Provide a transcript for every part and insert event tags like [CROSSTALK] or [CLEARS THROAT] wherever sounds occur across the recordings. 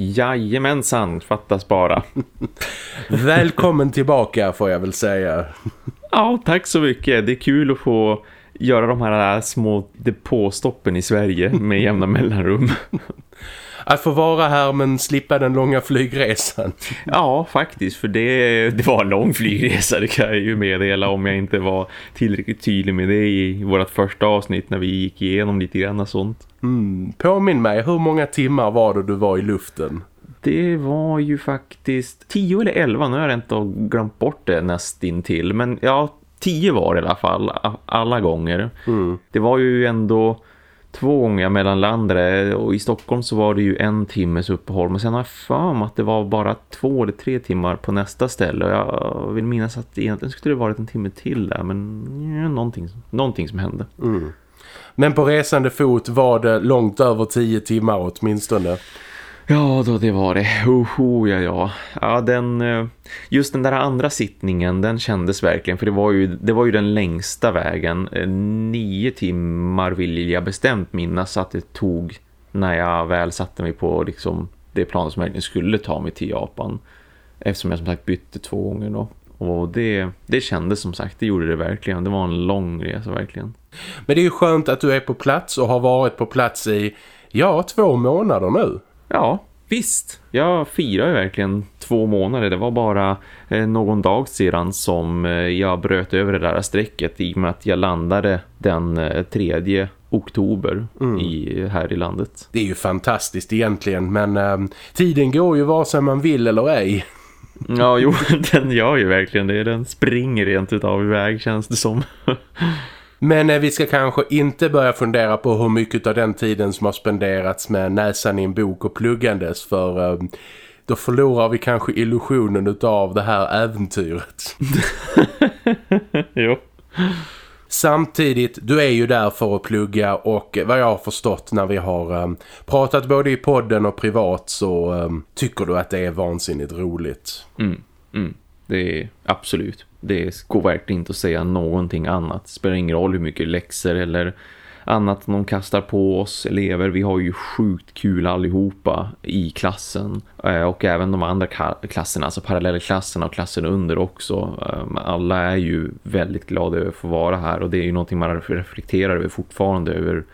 Jajamensan, fattas bara. [LAUGHS] Välkommen tillbaka får jag väl säga. Ja, tack så mycket. Det är kul att få göra de här små depåstoppen i Sverige med jämna mellanrum. Att få vara här men slippa den långa flygresan. Ja, faktiskt. För det, det var en lång flygresa, det kan jag ju meddela om jag inte var tillräckligt tydlig med det i vårt första avsnitt när vi gick igenom lite grann och sånt. Mm. Påminn mig, hur många timmar var det du var i luften? Det var ju faktiskt 10 eller 11, nu har jag inte glömt bort det nästintill. Men ja, 10 var det i alla fall, alla gånger. Mm. Det var ju ändå två gånger jag mellanlandade och i Stockholm så var det ju en timmes uppehåll men sen har jag för mig att det var bara två eller tre timmar på nästa ställe och jag vill minnas att egentligen skulle det varit en timme till där men ja, någonting, någonting som hände. Mm. Men på resande fot var det långt över tio timmar åtminstone. Ja, då det var det. Oho, ja, ja. Ja, den, eh, just den där andra sittningen, den kändes verkligen. För det var ju, det var ju den längsta vägen. Eh, nio timmar vill jag bestämt minnas att det tog när jag väl satte mig på liksom, det plan som verkligen skulle ta mig till Japan. Eftersom jag som sagt bytte två gånger då. Och det, det kändes som sagt, det gjorde det verkligen. Det var en lång resa verkligen. Men det är ju skönt att du är på plats och har varit på plats i, ja, två månader nu. Ja, visst. Jag firar ju verkligen två månader. Det var bara eh, någon dag sedan som eh, jag bröt över det där strecket i och med att jag landade den eh, tredje oktober mm. i, här i landet. Det är ju fantastiskt egentligen men eh, tiden går ju vare sig man vill eller ej. Ja, jo, [LAUGHS] den gör ju verkligen det. Den springer rent utav iväg känns det som. [LAUGHS] Men eh, vi ska kanske inte börja fundera på hur mycket av den tiden som har spenderats med näsan i en bok och pluggandes för eh, då förlorar vi kanske illusionen av det här äventyret. [LAUGHS] jo. Samtidigt, du är ju där för att plugga och vad jag har förstått när vi har um, pratat både i podden och privat så tycker du att det är vansinnigt roligt. Mm, mm. Det är absolut. Det går verkligen inte att säga någonting annat. Det spelar ingen roll hur mycket läxor eller annat de kastar på oss elever. Vi har ju sjukt kul allihopa i klassen eh, och även de andra klasserna, alltså parallellklasserna och klassen under också. Ehm, alla är ju väldigt glada över att få vara här och det är ju någonting man reflekterar över fortfarande över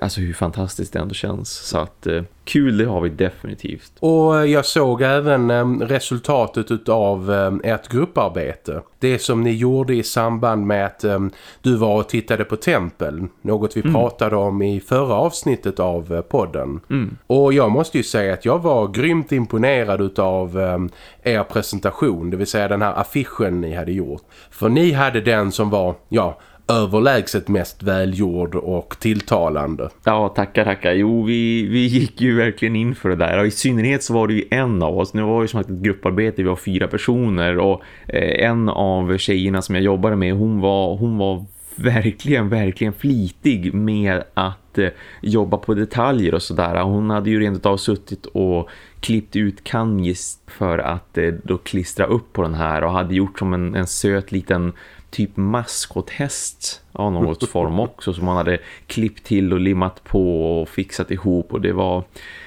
alltså hur fantastiskt det ändå känns. Så att eh, kul det har vi definitivt. Och jag såg även eh, resultatet av eh, ert grupparbete. Det som ni gjorde i samband med att eh, du var och tittade på tempel. Något vi mm. pratade om i förra avsnittet av eh, podden. Mm. Och jag måste ju säga att jag var grymt imponerad av eh, er presentation. Det vill säga den här affischen ni hade gjort. För ni hade den som var, ja överlägset mest välgjord och tilltalande. Ja, tackar, tackar. Jo, vi, vi gick ju verkligen in för det där. Och i synnerhet så var det ju en av oss. Nu var det ju som ett grupparbete, vi var fyra personer. Och eh, en av tjejerna som jag jobbade med, hon var, hon var verkligen, verkligen flitig med att eh, jobba på detaljer och sådär. Hon hade ju rent av suttit och klippt ut kanjis för att eh, då klistra upp på den här och hade gjort som en, en söt liten typ maskothäst av något form [LAUGHS] också som man hade klippt till och limmat på och fixat ihop och det var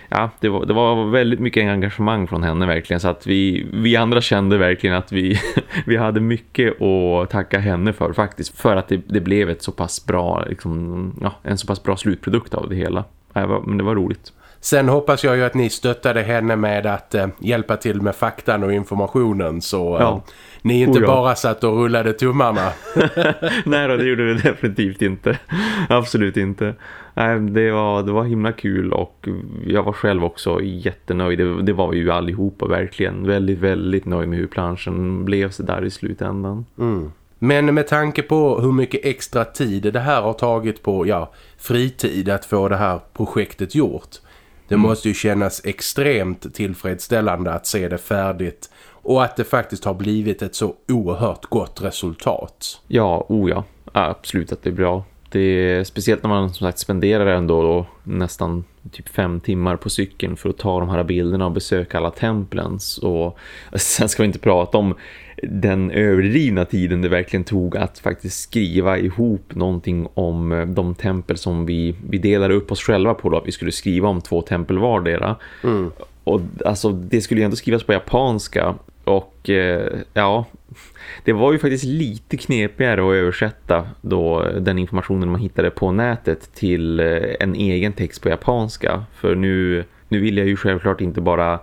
ja, det var, det var väldigt mycket engagemang från henne verkligen så att vi, vi andra kände verkligen att vi, [LAUGHS] vi hade mycket att tacka henne för faktiskt för att det, det blev ett så pass bra liksom, ja, en så pass bra slutprodukt av det hela. Men det var roligt. Sen hoppas jag ju att ni stöttade henne med att eh, hjälpa till med faktan och informationen så eh, ni inte oh ja. bara satt och rullade tummarna. [LAUGHS] Nej då, det gjorde vi [LAUGHS] definitivt inte. Absolut inte. Nej, det var, det var himla kul och jag var själv också jättenöjd. Det, det var ju allihopa verkligen. Väldigt, väldigt nöjd med hur planschen blev så där i slutändan. Mm. Men med tanke på hur mycket extra tid det här har tagit på ja, fritid att få det här projektet gjort det mm. måste ju kännas extremt tillfredsställande att se det färdigt Och att det faktiskt har blivit ett så oerhört gott resultat. Ja, oh ja. Absolut att det är bra. Det är speciellt när man som sagt spenderar ändå då nästan typ fem timmar på cykeln för att ta de här bilderna och besöka alla templens. Och [LAUGHS] sen ska vi inte prata om den överdrivna tiden det verkligen tog att faktiskt skriva ihop någonting om de tempel som vi, vi delade upp oss själva på då. Att vi skulle skriva om två tempel vardera. Mm. Och alltså det skulle ju ändå skrivas på japanska och eh, ja, det var ju faktiskt lite knepigare att översätta då den informationen man hittade på nätet till eh, en egen text på japanska. För nu, nu vill jag ju självklart inte bara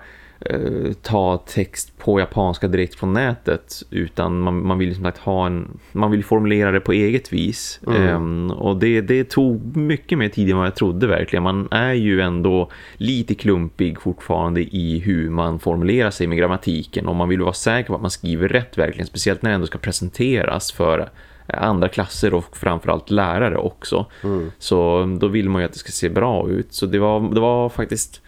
Eh, ta text på japanska direkt från nätet utan man, man vill liksom ha en man vill formulera det på eget vis mm. um, och det, det tog mycket mer tid än vad jag trodde verkligen man är ju ändå lite klumpig fortfarande i hur man formulerar sig med grammatiken och man vill vara säker på att man skriver rätt verkligen speciellt när det ändå ska presenteras för andra klasser och framförallt lärare också mm. så då vill man ju att det ska se bra ut så det var, det var faktiskt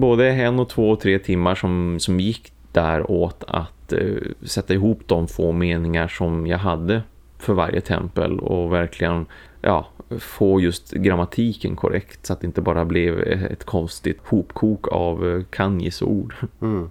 både en och två och tre timmar som, som gick där åt att uh, sätta ihop de få meningar som jag hade för varje tempel och verkligen ja, få just grammatiken korrekt så att det inte bara blev ett konstigt hopkok av eh, kanjis ord. Mm.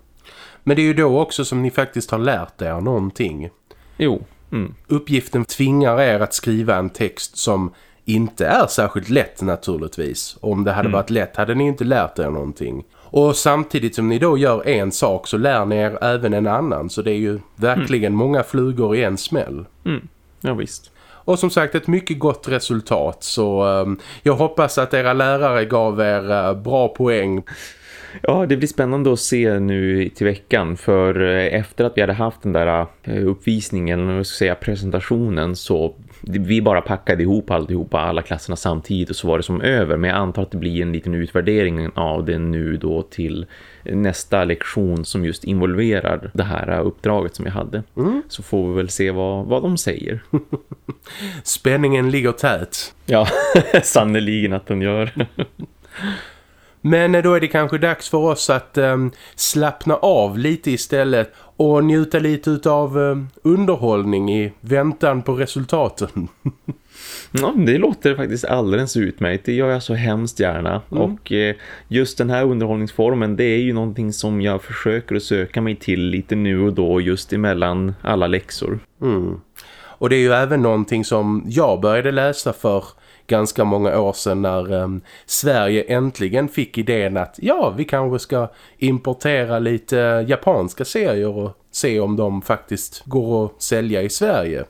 Men det är ju då också som ni faktiskt har lärt er någonting. Jo. Mm. Uppgiften tvingar er att skriva en text som inte är särskilt lätt naturligtvis. Om det hade mm. varit lätt hade ni inte lärt er någonting. Och samtidigt som ni då gör en sak så lär ni er även en annan. Så det är ju verkligen mm. många flugor i en smäll. Mm. Ja visst. Och som sagt ett mycket gott resultat så um, jag hoppas att era lärare gav er uh, bra poäng. Ja, det blir spännande att se nu till veckan för eh, efter att vi hade haft den där eh, uppvisningen, jag ska säga presentationen så vi bara packade ihop alltihopa, alla klasserna samtidigt och så var det som över. Men jag antar att det blir en liten utvärdering av det nu då till nästa lektion som just involverar det här uppdraget som jag hade. Mm. Så får vi väl se vad, vad de säger. [LAUGHS] Spänningen ligger tät. Ja, [LAUGHS] sannoliken att den gör. [LAUGHS] Men då är det kanske dags för oss att um, slappna av lite istället och njuta lite av um, underhållning i väntan på resultaten. [LAUGHS] Ja, det låter faktiskt alldeles utmärkt. Det gör jag så hemskt gärna. Mm. Och eh, just den här underhållningsformen, det är ju någonting som jag försöker att söka mig till lite nu och då just emellan alla läxor. Mm. Och det är ju även någonting som jag började läsa för ganska många år sedan när um, Sverige äntligen fick idén att ja, vi kanske ska importera lite japanska serier och se om de faktiskt går att sälja i Sverige.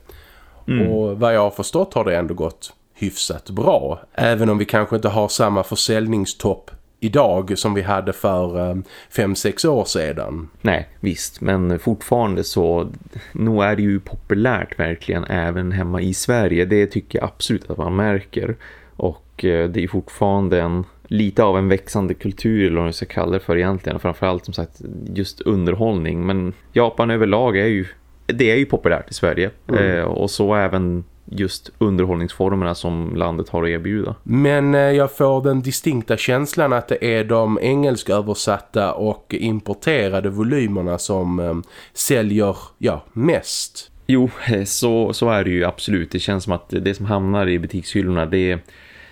Mm. Och vad jag har förstått har det ändå gått hyfsat bra. Även om vi kanske inte har samma försäljningstopp idag som vi hade för 5-6 år sedan. Nej, visst. Men fortfarande så nog är det ju populärt verkligen även hemma i Sverige. Det tycker jag absolut att man märker. Och eh, det är fortfarande en lite av en växande kultur eller vad man ska kalla det för egentligen. Framförallt som sagt just underhållning. Men Japan överlag är ju det är ju populärt i Sverige. Mm. Eh, och så även just underhållningsformerna som landet har att erbjuda. Men eh, jag får den distinkta känslan att det är de engelsköversatta och importerade volymerna som eh, säljer ja, mest. Jo, eh, så, så är det ju absolut. Det känns som att det som hamnar i butikshyllorna det,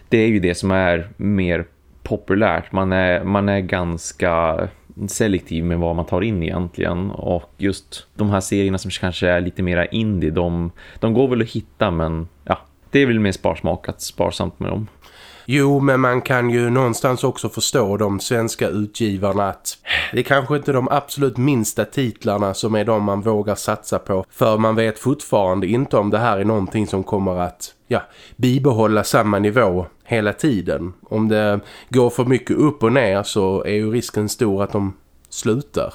det är ju det som är mer populärt. Man är, man är ganska selektiv med vad man tar in egentligen och just de här serierna som kanske är lite mera indie de, de går väl att hitta men ja, det är väl mer sparsmakat, sparsamt med dem. Jo, men man kan ju någonstans också förstå de svenska utgivarna att det kanske inte är de absolut minsta titlarna som är de man vågar satsa på. För man vet fortfarande inte om det här är någonting som kommer att ja, bibehålla samma nivå hela tiden. Om det går för mycket upp och ner så är ju risken stor att de slutar.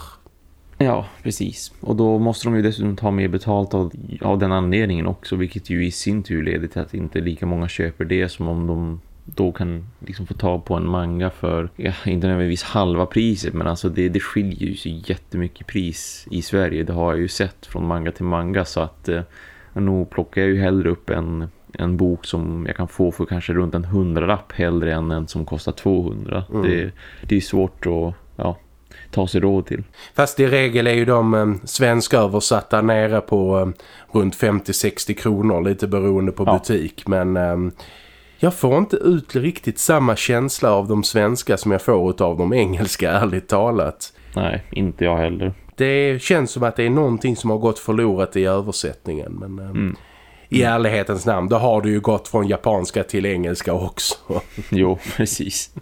Ja, precis. Och då måste de ju dessutom ta mer betalt av, av den anledningen också. Vilket ju i sin tur leder till att inte lika många köper det som om de då kan liksom få tag på en manga för, ja, inte nödvändigtvis halva priset men alltså det, det skiljer ju sig jättemycket pris i Sverige. Det har jag ju sett från manga till manga så att eh, nog plockar jag ju hellre upp en, en bok som jag kan få för kanske runt en hundralapp hellre än en som kostar 200. Mm. Det, det är svårt att ja, ta sig råd till. Fast i regel är ju de eh, svenska översatta nere på eh, runt 50-60 kronor lite beroende på Ja. butik men eh, jag får inte ut riktigt samma känsla av de svenska som jag får av de engelska [LAUGHS] ärligt talat. Nej, inte jag heller. Det känns som att det är någonting som har gått förlorat i översättningen men eh, Mm. i ärlighetens namn då har det ju gått från japanska till engelska också. [LAUGHS] Jo, precis.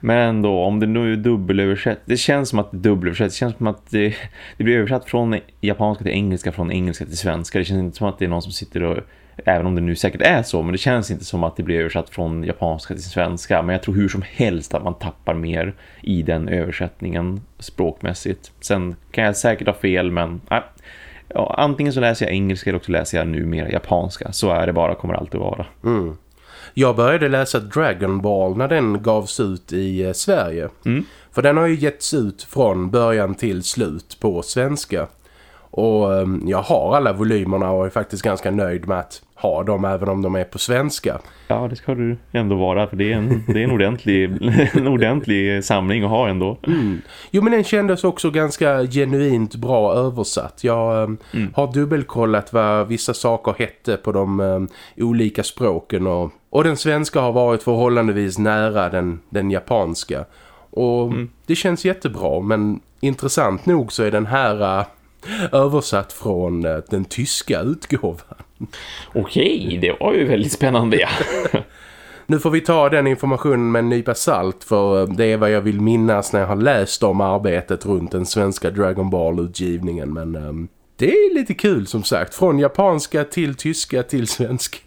Men ändå, om det nu är dubbelöversatt. Det känns som att det är dubbelöversatt. Det känns som att det, det blir översatt från japanska till engelska, från engelska till svenska. Det känns inte som att det är någon som sitter och... Även om det nu säkert är så, men det känns inte som att det blir översatt från japanska till svenska. Men jag tror hur som helst att man tappar mer i den översättningen språkmässigt. Sen kan jag säkert ha fel, men... Nej. Ja, antingen så läser jag engelska eller också läser jag nu mer japanska. Så är det bara, kommer alltid vara. Mm. Jag började läsa Dragon Ball när den gavs ut i eh, Sverige. Mm. För den har ju getts ut från början till slut på svenska. Och eh, jag har alla volymerna och är faktiskt ganska nöjd med att ha dem även om de är på svenska. Ja, det ska du ändå vara för det är en, det är en, ordentlig, [LAUGHS] en ordentlig samling att ha ändå. Jo men den kändes också ganska genuint bra översatt. Jag eh, har dubbelkollat vad vissa saker hette på de eh, olika språken och, och den svenska har varit förhållandevis nära den, den japanska. Och det känns jättebra men intressant nog så är den här eh, översatt från eh, den tyska utgåvan. Okej, det var ju väldigt spännande ja. [LAUGHS] Nu får vi ta den informationen med en nypa salt för det är vad jag vill minnas när jag har läst om arbetet runt den svenska Dragon Ball-utgivningen. Men ehm, det är lite kul som sagt. Från japanska till tyska till svenska.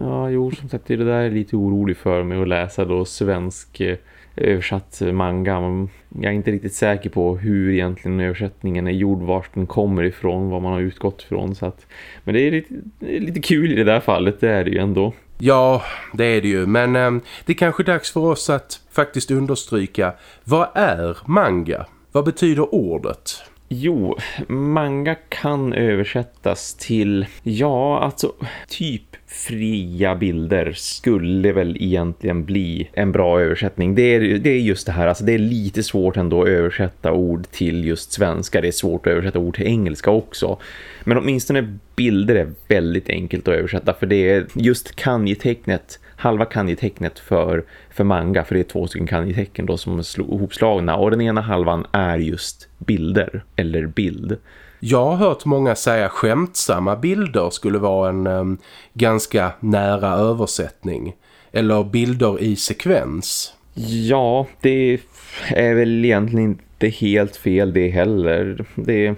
Ja, jo, som sagt, det är det där är lite orolig för med att läsa då svensk eh, översatt manga. Jag är inte riktigt säker på hur egentligen översättningen är gjord, vart den kommer ifrån, vad man har utgått ifrån. Så att, men det är, lite, är lite kul i det där fallet, det är det ju ändå. Ja, det är det ju. Men ehm, det är kanske dags för oss att faktiskt understryka. Vad är manga? Vad betyder ordet? Jo, manga kan översättas till, ja alltså typ fria bilder skulle väl egentligen bli en bra översättning. Det är, det är just det här, alltså det är lite svårt ändå att översätta ord till just svenska. Det är svårt att översätta ord till engelska också. Men åtminstone bilder är väldigt enkelt att översätta för det är just kanjetecknet, halva kanjetecknet för, för manga för det är två stycken kanjetecken då som är ihopslagna och den ena halvan är just bilder eller bild. Jag har hört många säga skämtsamma bilder skulle vara en um, ganska nära översättning. Eller bilder i sekvens. Ja, det är väl egentligen inte helt fel det heller. Det,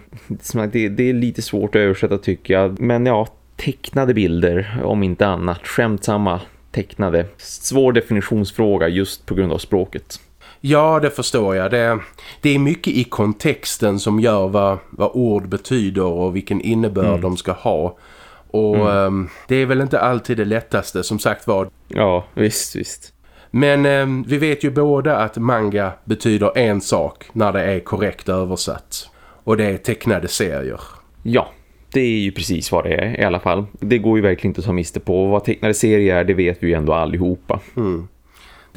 det, det är lite svårt att översätta tycker jag. Men ja, tecknade bilder om inte annat. Skämtsamma tecknade. Svår definitionsfråga just på grund av språket. Ja, det förstår jag. Det, det är mycket i kontexten som gör vad, vad ord betyder och vilken innebörd de ska ha. Och ehm, det är väl inte alltid det lättaste, som sagt var. Ja, visst, visst. Men ehm, vi vet ju båda att manga betyder en sak när det är korrekt översatt. Och det är tecknade serier. Ja, det är ju precis vad det är i alla fall. Det går ju verkligen inte att ta miste på. Vad tecknade serier är, det vet vi ju ändå allihopa.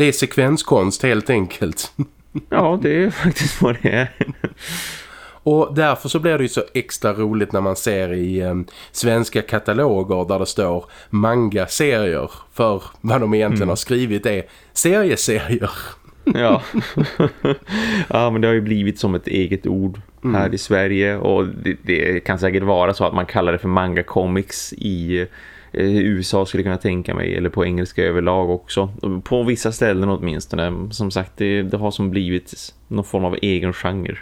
Det är sekvenskonst helt enkelt. Ja, det är faktiskt vad det är. Och därför så blir det ju så extra roligt när man ser i eh, svenska kataloger där det står manga-serier. För vad de egentligen har skrivit är serieserier. Ja. ja, men det har ju blivit som ett eget ord här i Sverige och det, det kan säkert vara så att man kallar det för manga comics i USA skulle kunna tänka mig eller på engelska överlag också. På vissa ställen åtminstone. Som sagt, det, det har som blivit någon form av egen genre.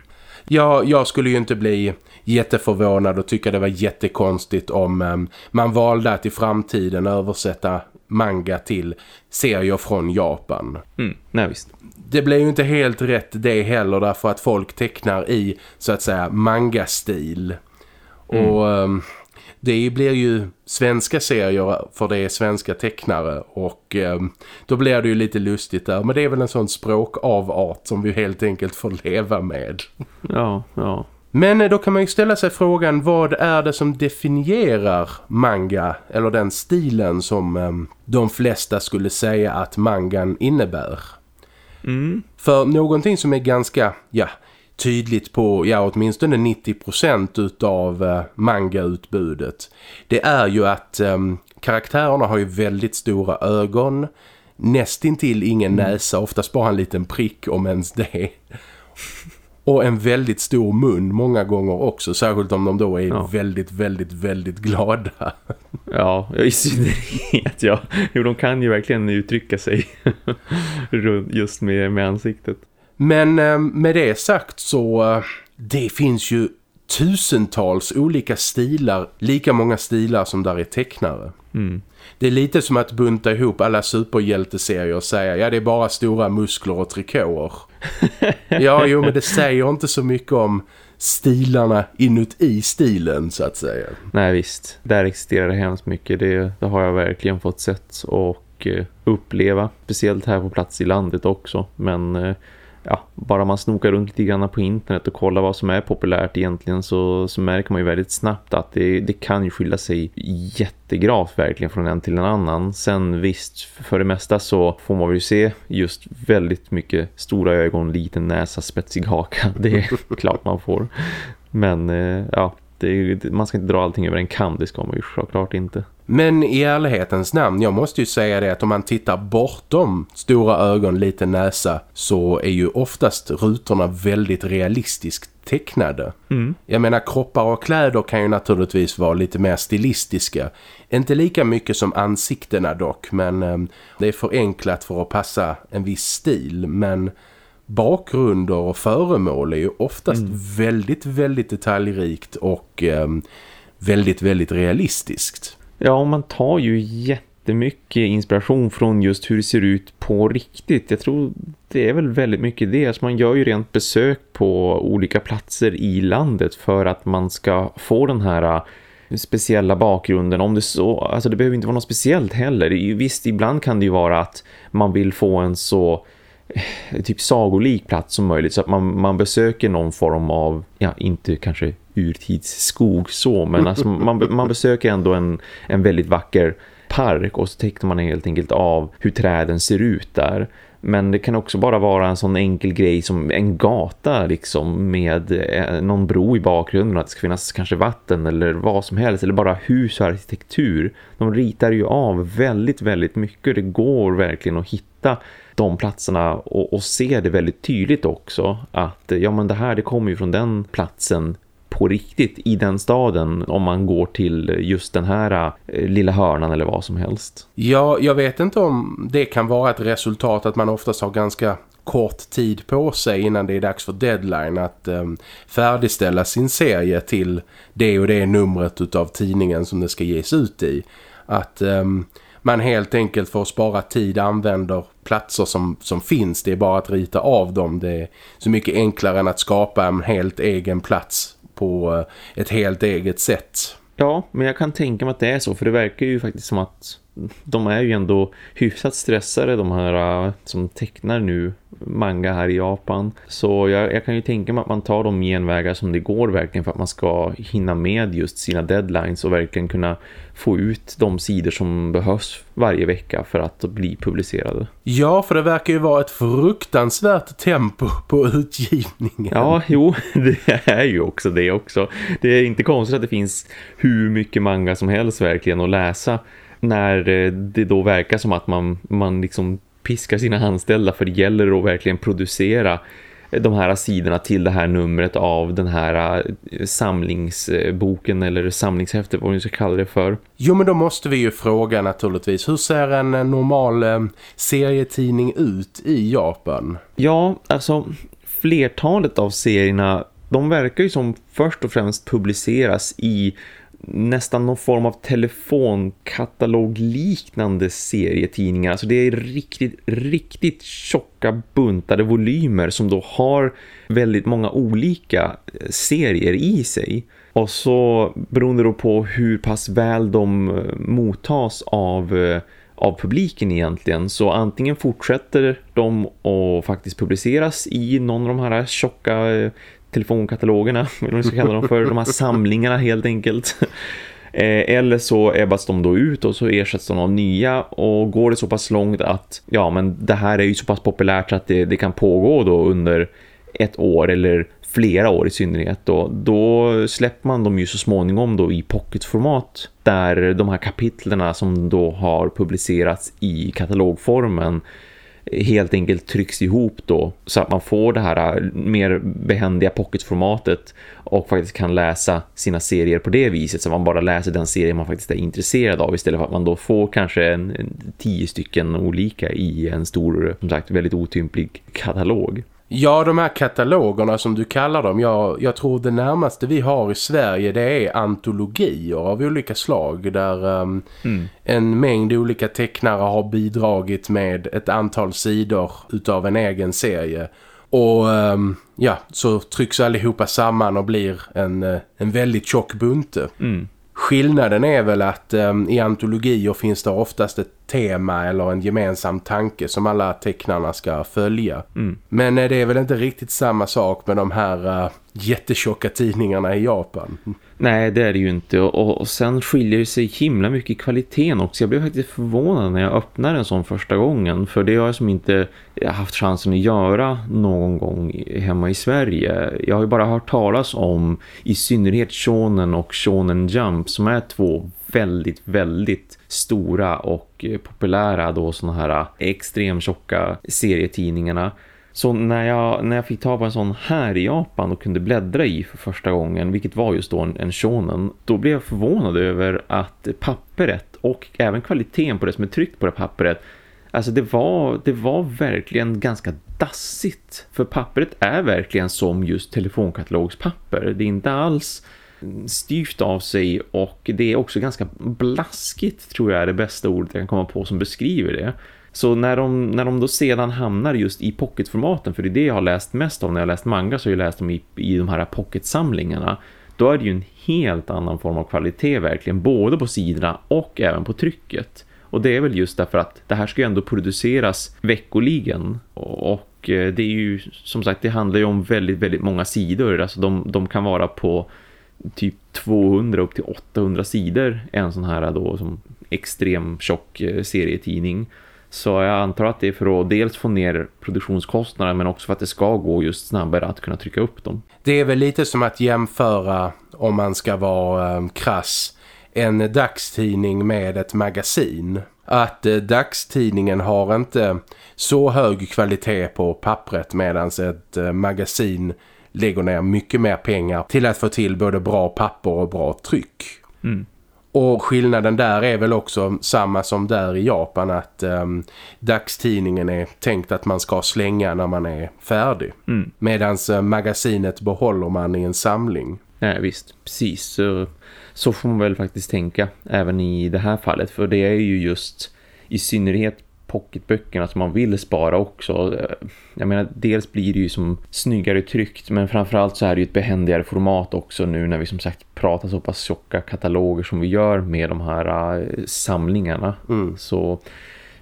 Ja, jag skulle ju inte bli jätteförvånad och tycka det var jättekonstigt om eh, man valde att i framtiden översätta manga till serier från Japan. Mm, nej visst. Det blir ju inte helt rätt det heller därför att folk tecknar i så att säga manga-stil. Och ehm, det blir ju svenska serier för det är svenska tecknare och ehm, då blir det ju lite lustigt där. Men det är väl en sån språkavart som vi helt enkelt får leva med. Ja, ja. Men eh, då kan man ju ställa sig frågan vad är det som definierar manga eller den stilen som ehm, de flesta skulle säga att mangan innebär? Mm. För någonting som är ganska, ja, tydligt på ja, åtminstone 90% utav uh, manga-utbudet. Det är ju att um, karaktärerna har ju väldigt stora ögon, nästintill ingen mm. näsa, oftast bara en liten prick om ens det. Och en väldigt stor mun många gånger också, särskilt om de då är ja. väldigt, väldigt, väldigt glada. Ja, i synnerhet, ja. Jo, de kan ju verkligen uttrycka sig [LAUGHS] just med, med ansiktet. Men eh, med det sagt så eh, det finns ju tusentals olika stilar, lika många stilar som där är tecknare. Mm. Det är lite som att bunta ihop alla superhjälteserier och säga ja det är bara stora muskler och trikåer. [LAUGHS] ja, jo men det säger inte så mycket om stilarna inuti stilen så att säga. Nej visst, där existerar det hemskt mycket. Det, det har jag verkligen fått sett och eh, uppleva. Speciellt här på plats i landet också. Men ja, bara man snokar runt lite grann på internet och kollar vad som är populärt egentligen så, så märker man ju väldigt snabbt att det, det kan ju skilja sig jättegravt verkligen från en till en annan. Sen visst, för det mesta så får man ju se just väldigt mycket stora ögon, liten näsa, spetsig haka. Det är [LAUGHS] klart man får. Men eh, ja, är, man ska inte dra allting över en kam, det ska man ju såklart inte. Men i ärlighetens namn, jag måste ju säga det att om man tittar bortom stora ögon, liten näsa så är ju oftast rutorna väldigt realistiskt tecknade. Mm. Jag menar kroppar och kläder kan ju naturligtvis vara lite mer stilistiska. Inte lika mycket som ansiktena dock men eh, det är förenklat för att passa en viss stil men bakgrunder och föremål är ju oftast mm. väldigt, väldigt detaljrikt och eh, väldigt, väldigt realistiskt. Ja, man tar ju jättemycket inspiration från just hur det ser ut på riktigt. Jag tror det är väl väldigt mycket det. Alltså man gör ju rent besök på olika platser i landet för att man ska få den här äh, speciella bakgrunden om det så, alltså det behöver inte vara något speciellt heller. Visst, ibland kan det ju vara att man vill få en så typ sagolik plats som möjligt så att man, man besöker någon form av, ja inte kanske urtidsskog så, men alltså [LAUGHS] man, man besöker ändå en, en väldigt vacker park och så tecknar man helt enkelt av hur träden ser ut där. Men det kan också bara vara en sån enkel grej som en gata liksom med eh, någon bro i bakgrunden att det ska finnas kanske vatten eller vad som helst eller bara hus och arkitektur. De ritar ju av väldigt, väldigt mycket. Det går verkligen att hitta de platserna och, och ser det väldigt tydligt också att eh, ja men det här det kommer ju från den platsen på riktigt i den staden om man går till just den här eh, lilla hörnan eller vad som helst. Ja, jag vet inte om det kan vara ett resultat att man oftast har ganska kort tid på sig innan det är dags för deadline att um, färdigställa sin serie till det och det numret utav tidningen som det ska ges ut i. Att um, man helt enkelt för att spara tid använder platser som, som finns. Det är bara att rita av dem. Det är så mycket enklare än att skapa en helt egen plats på eh, ett helt eget sätt. Ja, men jag kan tänka mig att det är så för det verkar ju faktiskt som att de är ju ändå hyfsat stressade de här uh, som tecknar nu manga här i Japan. Så jag, jag, kan ju tänka mig att man tar de genvägar som det går verkligen för att man ska hinna med just sina deadlines och verkligen kunna få ut de sidor som behövs varje vecka för att bli publicerade. Ja, för det verkar ju vara ett fruktansvärt tempo på utgivningen. Ja, jo, [LAUGHS] det är ju också det också. Det är inte konstigt att det finns hur mycket manga som helst verkligen att läsa när eh, det då verkar som att man, man liksom piskar sina anställda för det gäller att verkligen producera de här sidorna till det här numret av den här eh, samlingsboken eller samlingshäftet, vad vi ska kalla det för. Jo, men då måste vi ju fråga naturligtvis, hur ser en normal eh, serietidning ut i Japan? Ja, alltså flertalet av serierna de verkar ju som först och främst publiceras i nästan någon form av telefonkatalogliknande serietidningar. Alltså det är riktigt, riktigt tjocka buntade volymer som då har väldigt många olika eh, serier i sig. Och så beroende då på hur pass väl de eh, mottas av eh, av publiken egentligen. Så antingen fortsätter de att faktiskt publiceras i någon av de här tjocka telefonkatalogerna, [LAUGHS] eller vad ska kalla dem för, de här samlingarna helt enkelt. [LAUGHS] Eh, eller så ebbas de då ut och så ersätts de av nya och går det så pass långt att ja men det här är ju så pass populärt att det, det kan pågå då under ett år eller flera år i synnerhet då, då släpper man dem ju så småningom då i pocketformat där de här kapitlerna som då har publicerats i katalogformen helt enkelt trycks ihop då så att man får det här äh, mer behändiga pocketformatet och faktiskt kan läsa sina serier på det viset så man bara läser den serie man faktiskt är intresserad av istället för att man då får kanske en, en tio stycken olika i en stor, som sagt, väldigt otymplig katalog. Ja, de här katalogerna som du kallar dem, jag, jag tror det närmaste vi har i Sverige det är antologier av olika slag där um, mm. en mängd olika tecknare har bidragit med ett antal sidor utav en egen serie. Och um, ja, så trycks allihopa samman och blir en, eh, en väldigt tjock bunte. Mm. Skillnaden är väl att um, i antologier finns det oftast ett tema eller en gemensam tanke som alla tecknarna ska följa. Mm. Men eh, det är väl inte riktigt samma sak med de här uh, jättetjocka tidningarna i Japan. Nej, det är det ju inte. Och, och sen skiljer det sig himla mycket i kvaliteten också. Jag blev faktiskt förvånad när jag öppnade en sån första gången. För det har jag som inte haft chansen att göra någon gång hemma i Sverige. Jag har ju bara hört talas om i synnerhet Shonen och Shonen Jump som är två väldigt, väldigt stora och eh, populära då såna här eh, extremt tjocka serietidningarna. Så när jag, när jag fick ta på en sån här i Japan och kunde bläddra i för första gången, vilket var just då en, en shonen, då blev jag förvånad över att pappret och även kvaliteten på det som är tryckt på det pappret, alltså det var, det var verkligen ganska dassigt. För pappret är verkligen som just telefonkatalogspapper. Det är inte alls styvt av sig och det är också ganska blaskigt tror jag är det bästa ordet jag kan komma på som beskriver det. Så när de, när de då sedan hamnar just i pocketformaten, för det är det jag har läst mest av när jag läst manga så har jag läst dem i, i de här pocketsamlingarna. Då är det ju en helt annan form av kvalitet verkligen, både på sidorna och även på trycket. Och det är väl just därför att det här ska ju ändå produceras veckoligen. Och eh, det är ju som sagt det handlar ju om väldigt väldigt många sidor. Alltså de, de kan vara på typ 200 upp till 800 sidor en sån här då som extrem tjock eh, serietidning. Så jag antar att det är för att dels få ner produktionskostnaderna men också för att det ska gå just snabbare att kunna trycka upp dem. Det är väl lite som att jämföra, om man ska vara eh, krass, en dagstidning med ett magasin. Att eh, dagstidningen har inte så hög kvalitet på pappret medan ett eh, magasin lägger ner mycket mer pengar till att få till både bra papper och bra tryck. Mm. Och skillnaden där är väl också samma som där i Japan att um, dagstidningen är tänkt att man ska slänga när man är färdig. Mm. Medan uh, magasinet behåller man i en samling. Ja visst, precis. Så, så får man väl faktiskt tänka även i det här fallet. För det är ju just i synnerhet pocketböckerna som man vill spara också. Jag menar, dels blir det ju som snyggare tryckt men framförallt så är det ju ett behändigare format också nu när vi som sagt pratar så pass tjocka kataloger som vi gör med de här äh, samlingarna. Mm. Så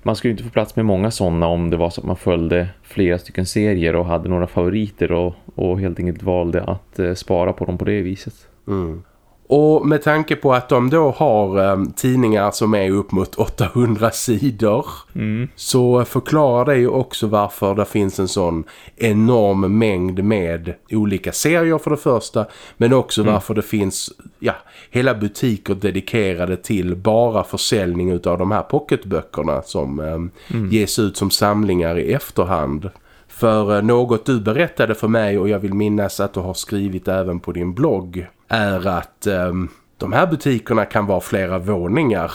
man skulle inte få plats med många sådana om det var så att man följde flera stycken serier och hade några favoriter och, och helt enkelt valde att eh, spara på dem på det viset. Mm. Och med tanke på att de då har um, tidningar som är upp mot 800 sidor mm. så förklarar det ju också varför det finns en sån enorm mängd med olika serier för det första men också mm. varför det finns ja, hela butiker dedikerade till bara försäljning av de här pocketböckerna som um, mm. ges ut som samlingar i efterhand. För uh, något du berättade för mig och jag vill minnas att du har skrivit även på din blogg är att um, de här butikerna kan vara flera våningar.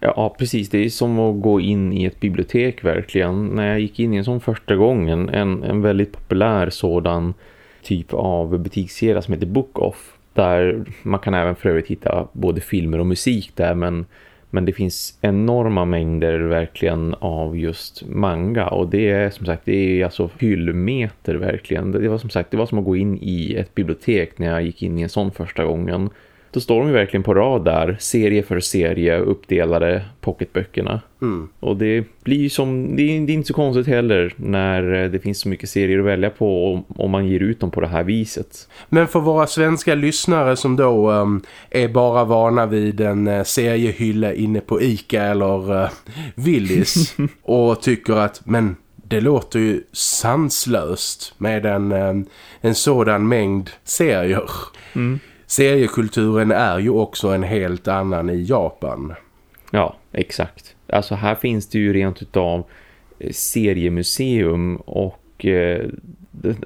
Ja, precis. Det är som att gå in i ett bibliotek verkligen. När jag gick in i en sån första gången, en, en väldigt populär sådan typ av butiksserie som heter Book Off. Där man kan även för övrigt hitta både filmer och musik där men, men det finns enorma mängder verkligen av just manga och det är som sagt det är alltså hyllmeter verkligen. Det var som sagt det var som att gå in i ett bibliotek när jag gick in i en sån första gången. Då står de ju verkligen på rad där, serie för serie, uppdelade pocketböckerna. Mm. Och det blir ju som, det är, det är, inte så konstigt heller när det finns så mycket serier att välja på om man ger ut dem på det här viset. Men för våra svenska lyssnare som då um, är bara vana vid en uh, seriehylla inne på Ica eller uh, Willys [LAUGHS] och tycker att, men Det låter ju sanslöst med en, eh, en sådan mängd serier. Mm. Seriekulturen är ju också en helt annan i Japan. Ja, exakt. Alltså här finns det ju rent utav eh, seriemuseum och eh,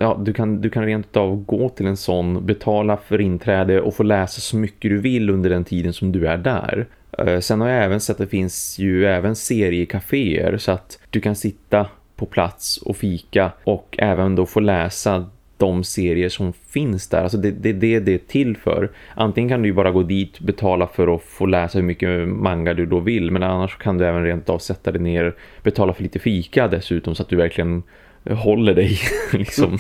ja, du, kan, du kan rent utav gå till en sån, betala för inträde och få läsa så mycket du vill under den tiden som du är där. Eh, sen har jag även sett att det finns ju även seriekaféer så att du kan sitta på plats och fika och även då få läsa de serier som finns där. Alltså det är det, det, det är till för. Antingen kan du bara gå dit, betala för att få läsa hur mycket manga du då vill. Men annars kan du även rent av sätta dig ner, betala för lite fika dessutom så att du verkligen håller dig [LAUGHS] liksom,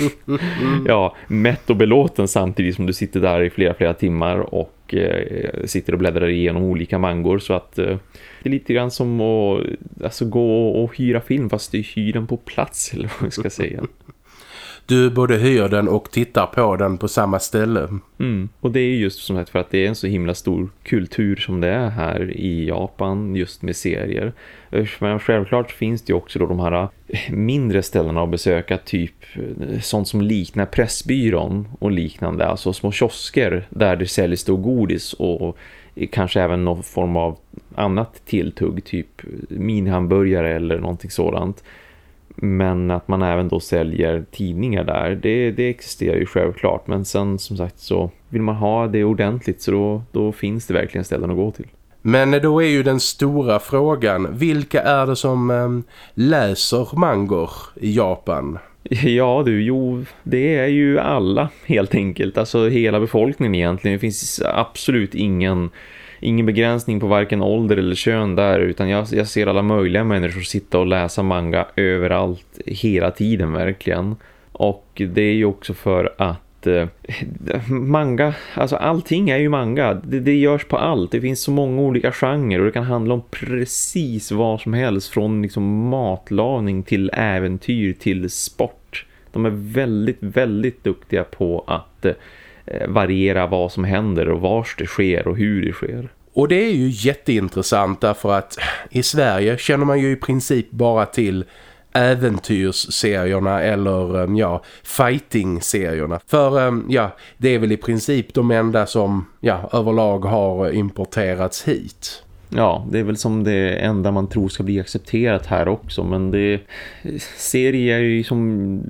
ja, mätt och belåten samtidigt som du sitter där i flera, flera timmar och eh, sitter och bläddrar igenom olika mangor så att eh, det är lite grann som att alltså, gå och hyra film fast du hyr den på plats [LAUGHS] eller vad jag ska säga. Du både hyr den och tittar på den på samma ställe. Mm. Och det är just som sagt för att det är en så himla stor kultur som det är här i Japan just med serier. Men självklart finns det ju också då de här eh, mindre ställena att besöka typ eh, sånt som liknar Pressbyrån och liknande. Alltså små kiosker där det säljs då godis och kanske även någon form av annat tilltugg typ eh, minihamburgare eller någonting sådant. Men att man även då säljer tidningar där, det, det existerar ju självklart. Men sen som sagt så vill man ha det ordentligt så då, då finns det verkligen ställen att gå till. Men då är ju den stora frågan, vilka är det som äm, läser mangor i Japan? [LAUGHS] Ja du, jo, det är ju alla helt enkelt. Alltså hela befolkningen egentligen. Det finns absolut ingen ingen begränsning på varken ålder eller kön där utan jag, jag ser alla möjliga människor sitta och läsa manga överallt hela tiden verkligen. Och det är ju också för att eh, manga, alltså allting är ju manga. Det, det görs på allt. Det finns så många olika genrer och det kan handla om precis vad som helst. Från liksom matlagning till äventyr till sport. De är väldigt, väldigt duktiga på att eh, Eh, variera vad som händer och vars det sker och hur det sker. Och det är ju jätteintressant därför att i Sverige känner man ju i princip bara till äventyrsserierna eller eh, ja, fighting-serierna. För eh, ja, det är väl i princip de enda som ja, överlag har importerats hit. Ja, det är väl som det enda man tror ska bli accepterat här också. Men det serie är ju som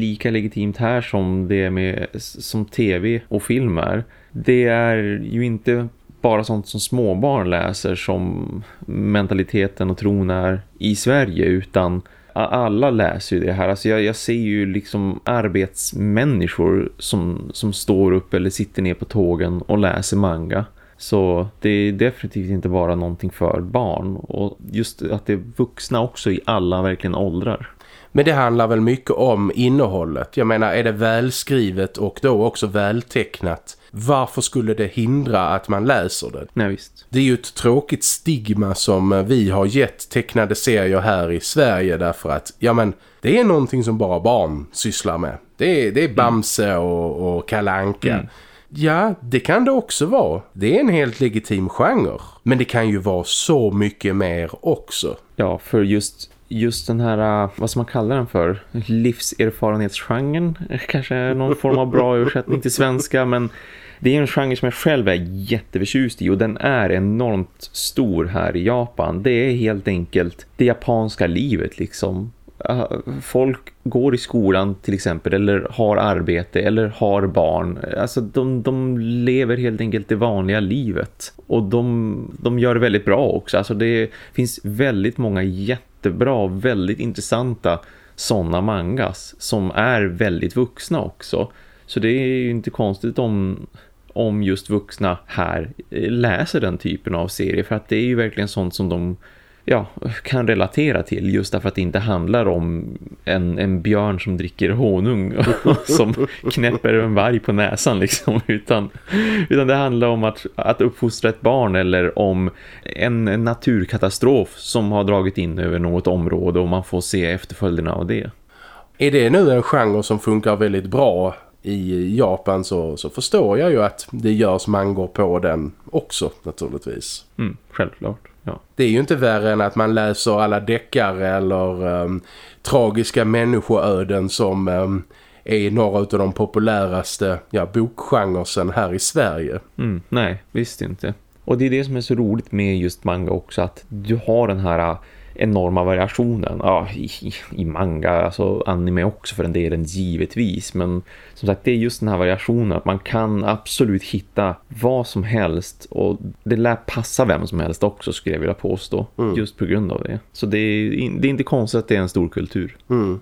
lika legitimt här som det är med som tv och film är. Det är ju inte bara sånt som småbarn läser som mentaliteten och tron är i Sverige utan alla läser ju det här. Alltså jag, jag, ser ju liksom arbetsmänniskor som, som står upp eller sitter ner på tågen och läser manga. Så det är definitivt inte bara någonting för barn. Och just att det är vuxna också i alla verkligen åldrar. Men det handlar väl mycket om innehållet. Jag menar, är det välskrivet och då också vältecknat? Varför skulle det hindra att man läser det? Nej, visst. Det är ju ett tråkigt stigma som vi har gett tecknade serier här i Sverige därför att, ja men, det är någonting som bara barn sysslar med. Det är, det är Bamse och, och Kalanka. Mm. Ja, det kan det också vara. Det är en helt legitim genre. Men det kan ju vara så mycket mer också. Ja, för just just den här, äh, vad ska man kalla den för? Livserfarenhetsgenren. Kanske någon form av bra översättning till svenska, men det är en genre som jag själv är jätteförtjust i och den är enormt stor här i Japan. Det är helt enkelt det japanska livet liksom folk går i skolan till exempel eller har arbete eller har barn. Alltså de, de lever helt enkelt det vanliga livet. Och de, de gör det väldigt bra också. Alltså det finns väldigt många jättebra, väldigt intressanta sådana mangas som är väldigt vuxna också. Så det är ju inte konstigt om, om just vuxna här eh, läser den typen av serier. För att det är ju verkligen sånt som de ja, kan relatera till just därför att det inte handlar om en, en björn som dricker honung och [LAUGHS] som knäpper en varg på näsan liksom, utan, utan det handlar om att, att uppfostra ett barn eller om en, naturkatastrof som har dragit in över något område och man får se efterföljderna av det. Är det nu en genre som funkar väldigt bra i Japan så, så förstår jag ju att det görs mangor på den också naturligtvis. Mm, självklart. Ja. Det är ju inte värre än att man läser alla deckare eller um, tragiska människoöden som um, är några av de populäraste ja, bokgenresen här i Sverige. Mm, nej, visst inte. Och det är det som är så roligt med just manga också, att du har den här enorma variationen. Ja, i, i manga, alltså anime också för en delen givetvis. Men som sagt det är just den här variationen att man kan absolut hitta vad som helst och det lär passa vem som helst också skulle jag vilja påstå. Mm. just på grund av det. Så det är, det är inte konstigt att det är en stor kultur. Mm.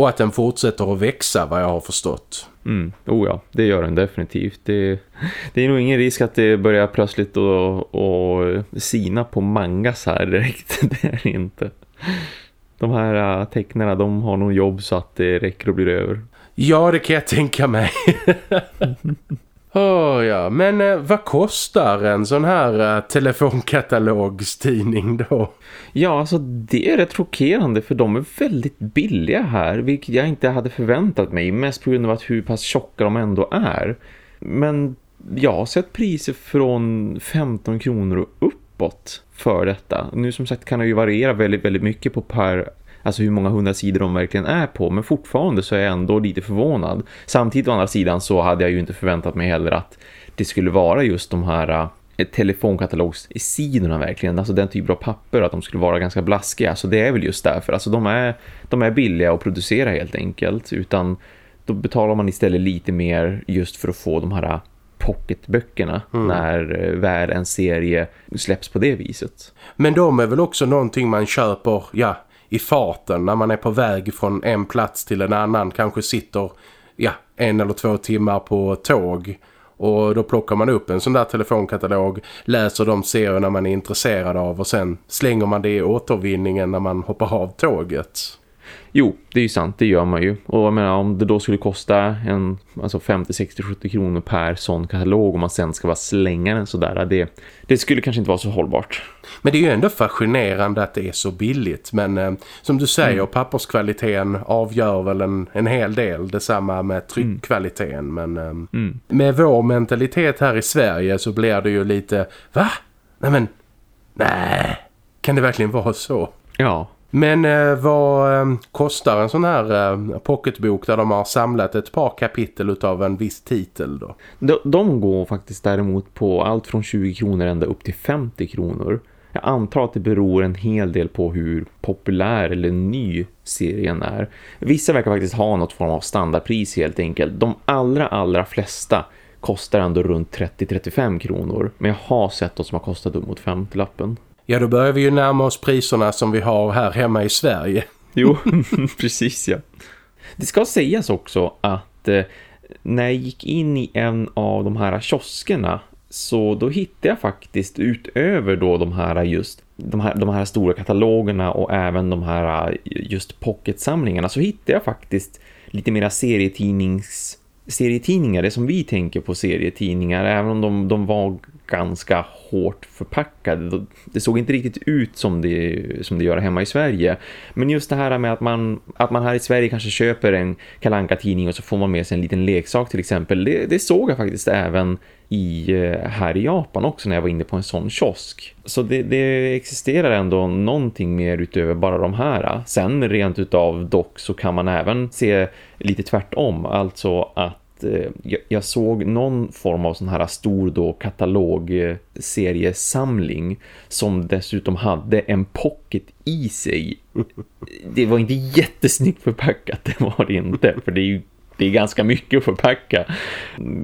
Och att den fortsätter att växa vad jag har förstått Mm, oh ja, det gör den definitivt. Det, det är nog ingen risk att det börjar plötsligt och, och sina på mangas här direkt. [LAUGHS] Det är inte. De här äh, tecknarna, de har nog jobb så att det räcker och blir över. Ja, det kan jag tänka mig. [LAUGHS] Oh, ja. Men eh, vad kostar en sån här eh, telefonkatalogstidning då? Ja, alltså det är rätt chockerande för de är väldigt billiga här. Vilket jag inte hade förväntat mig. Mest på grund av att hur pass tjocka de ändå är. Men jag har sett priser från 15 kronor och uppåt för detta. Nu som sagt kan det ju variera väldigt, väldigt mycket på per alltså hur många hundra sidor de verkligen är på. Men fortfarande så är jag ändå lite förvånad. Samtidigt å andra sidan så hade jag ju inte förväntat mig heller att det skulle vara just de här eh, telefonkatalogssidorna verkligen, alltså den typen av papper att de skulle vara ganska blaskiga, så det är väl just därför, alltså de är, de är billiga att producera helt enkelt, utan då betalar man istället lite mer just för att få de här pocketböckerna mm. när eh, väl en serie släpps på det viset. Men de är väl också någonting man köper, ja, i farten när man är på väg från en plats till en annan. Kanske sitter ja, en eller två timmar på tåg och då plockar man upp en sån där telefonkatalog, läser de serierna man är intresserad av och sen slänger man det i återvinningen när man hoppar av tåget. Jo, det är ju sant, det gör man ju. Och jag menar, om det då skulle kosta en, alltså 50, 60, 70 kronor per sån katalog om man sen ska bara slänga den sådär, det, det skulle kanske inte vara så hållbart. Men det är ju ändå fascinerande att det är så billigt. Men eh, som du säger, mm. papperskvaliteten avgör väl en, en hel del. Detsamma med tryckkvaliteten. Mm. Men eh, mm. med vår mentalitet här i Sverige så blir det ju lite, va? Nej men, nej. Kan det verkligen vara så? Ja, men eh, vad eh, kostar en sån här eh, pocketbok där de har samlat ett par kapitel av en viss titel då? De, de går faktiskt däremot på allt från 20 kronor ända upp till 50 kronor. Jag antar att det beror en hel del på hur populär eller ny serien är. Vissa verkar faktiskt ha något form av standardpris helt enkelt. De allra allra flesta kostar ändå runt 30-35 kronor. Men jag har sett de som har kostat upp mot 50-lappen. Ja, då börjar vi ju närma oss priserna som vi har här hemma i Sverige. [LAUGHS] Jo, [LAUGHS] precis ja. Det ska sägas också att eh, när jag gick in i en av de här kioskerna så då hittade jag faktiskt utöver då de här just de här, de här stora katalogerna och även de här eh, just pocketsamlingarna så hittade jag faktiskt lite mera serietidnings serietidningar, det som vi tänker på serietidningar, även om de, de var ganska hårt förpackade. Det såg inte riktigt ut som det, som det gör hemma i Sverige. Men just det här med att man, att man här i Sverige kanske köper en kalanka-tidning och så får man med sig en liten leksak till exempel. Det, det såg jag faktiskt även i, eh, här i Japan också när jag var inne på en sån kiosk. Så det, det, existerar ändå någonting mer utöver bara de här. Sen rent utav dock så kan man även se lite tvärtom. Alltså att Eh, jag, såg någon form av sån här stor då katalogseriesamling som dessutom hade en pocket i sig. Det var inte jättesnyggt förpackat, [LAUGHS] det var det inte. För det är ju det är ganska mycket att förpacka.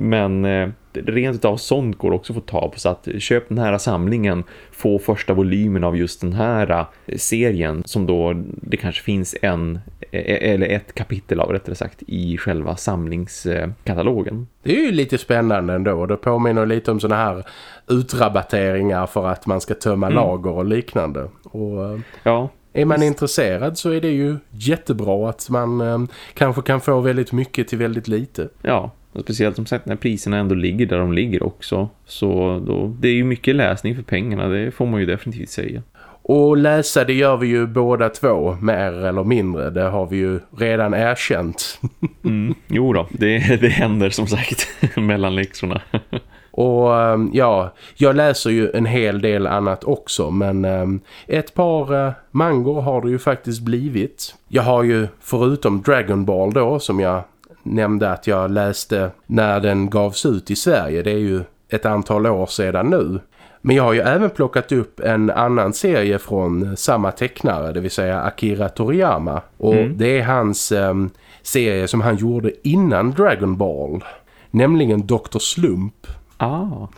Men eh, rent av sånt går också att få ta på så att köp den här samlingen få första volymen av just den här eh, serien som då det kanske finns en eh, eller ett kapitel av rättare sagt i själva samlingskatalogen. Det är ju lite spännande ändå. Det påminner lite om såna här utrabatteringar för att man ska tömma mm. lager och liknande. Och, ja, är man intresserad så är det ju jättebra att man eh, kanske kan få väldigt mycket till väldigt lite. Ja, och speciellt som sagt när priserna ändå ligger där de ligger också. Så då, det är ju mycket läsning för pengarna, det får man ju definitivt säga. Och läsa det gör vi ju båda två, mer eller mindre. Det har vi ju redan erkänt. [LAUGHS] mm, jo då, det, det händer som sagt [LAUGHS] mellan läxorna. [LAUGHS] Och ehm, ja, jag läser ju en hel del annat också men ehm, ett par eh, mangor har det ju faktiskt blivit. Jag har ju förutom Dragon Ball då som jag nämnde att jag läste när den gavs ut i Sverige. Det är ju ett antal år sedan nu. Men jag har ju även plockat upp en annan serie från samma tecknare, det vill säga Akira Toriyama. Och mm. det är hans eh, serie som han gjorde innan Dragon Ball, nämligen Dr. Slump. Ah.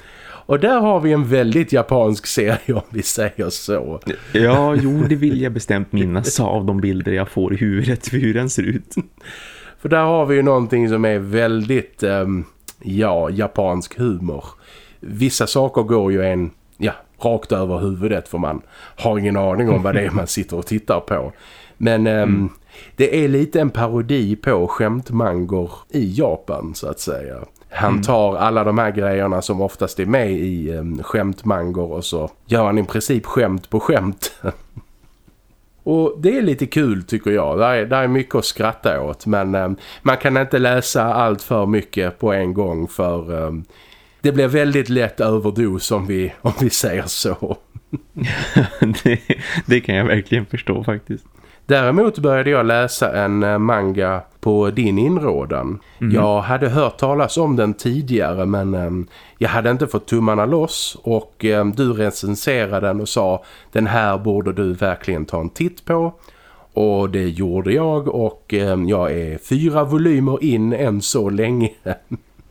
Och där har vi en väldigt japansk serie om vi säger så. Ja, jo det vill jag bestämt minnas av de bilder jag får i huvudet hur den ser ut. [LAUGHS] För där har vi ju någonting som är väldigt, um, ja, japansk humor. Vissa saker går ju en, ja, rakt över huvudet för man har ingen aning om vad det är man sitter och tittar på. Men um, mm. det är lite en parodi på skämtmangor i Japan så att säga. Han mm. tar alla de här grejerna som oftast är med i um, skämtmangor och så gör han i princip skämt på skämt. [LAUGHS] Och det är lite kul tycker jag. Det är, det är mycket att skratta åt. Men eh, man kan inte läsa allt för mycket på en gång för eh, det blir väldigt lätt överdos om vi, om vi säger så. [LAUGHS] det, det kan jag verkligen förstå faktiskt. Däremot började jag läsa en eh, manga på din inrådan. Mm. Jag hade hört talas om den tidigare men um, jag hade inte fått tummarna loss och um, du recenserade den och sa den här borde du verkligen ta en titt på. Och det gjorde jag och um, jag är fyra volymer in än så länge. [LAUGHS]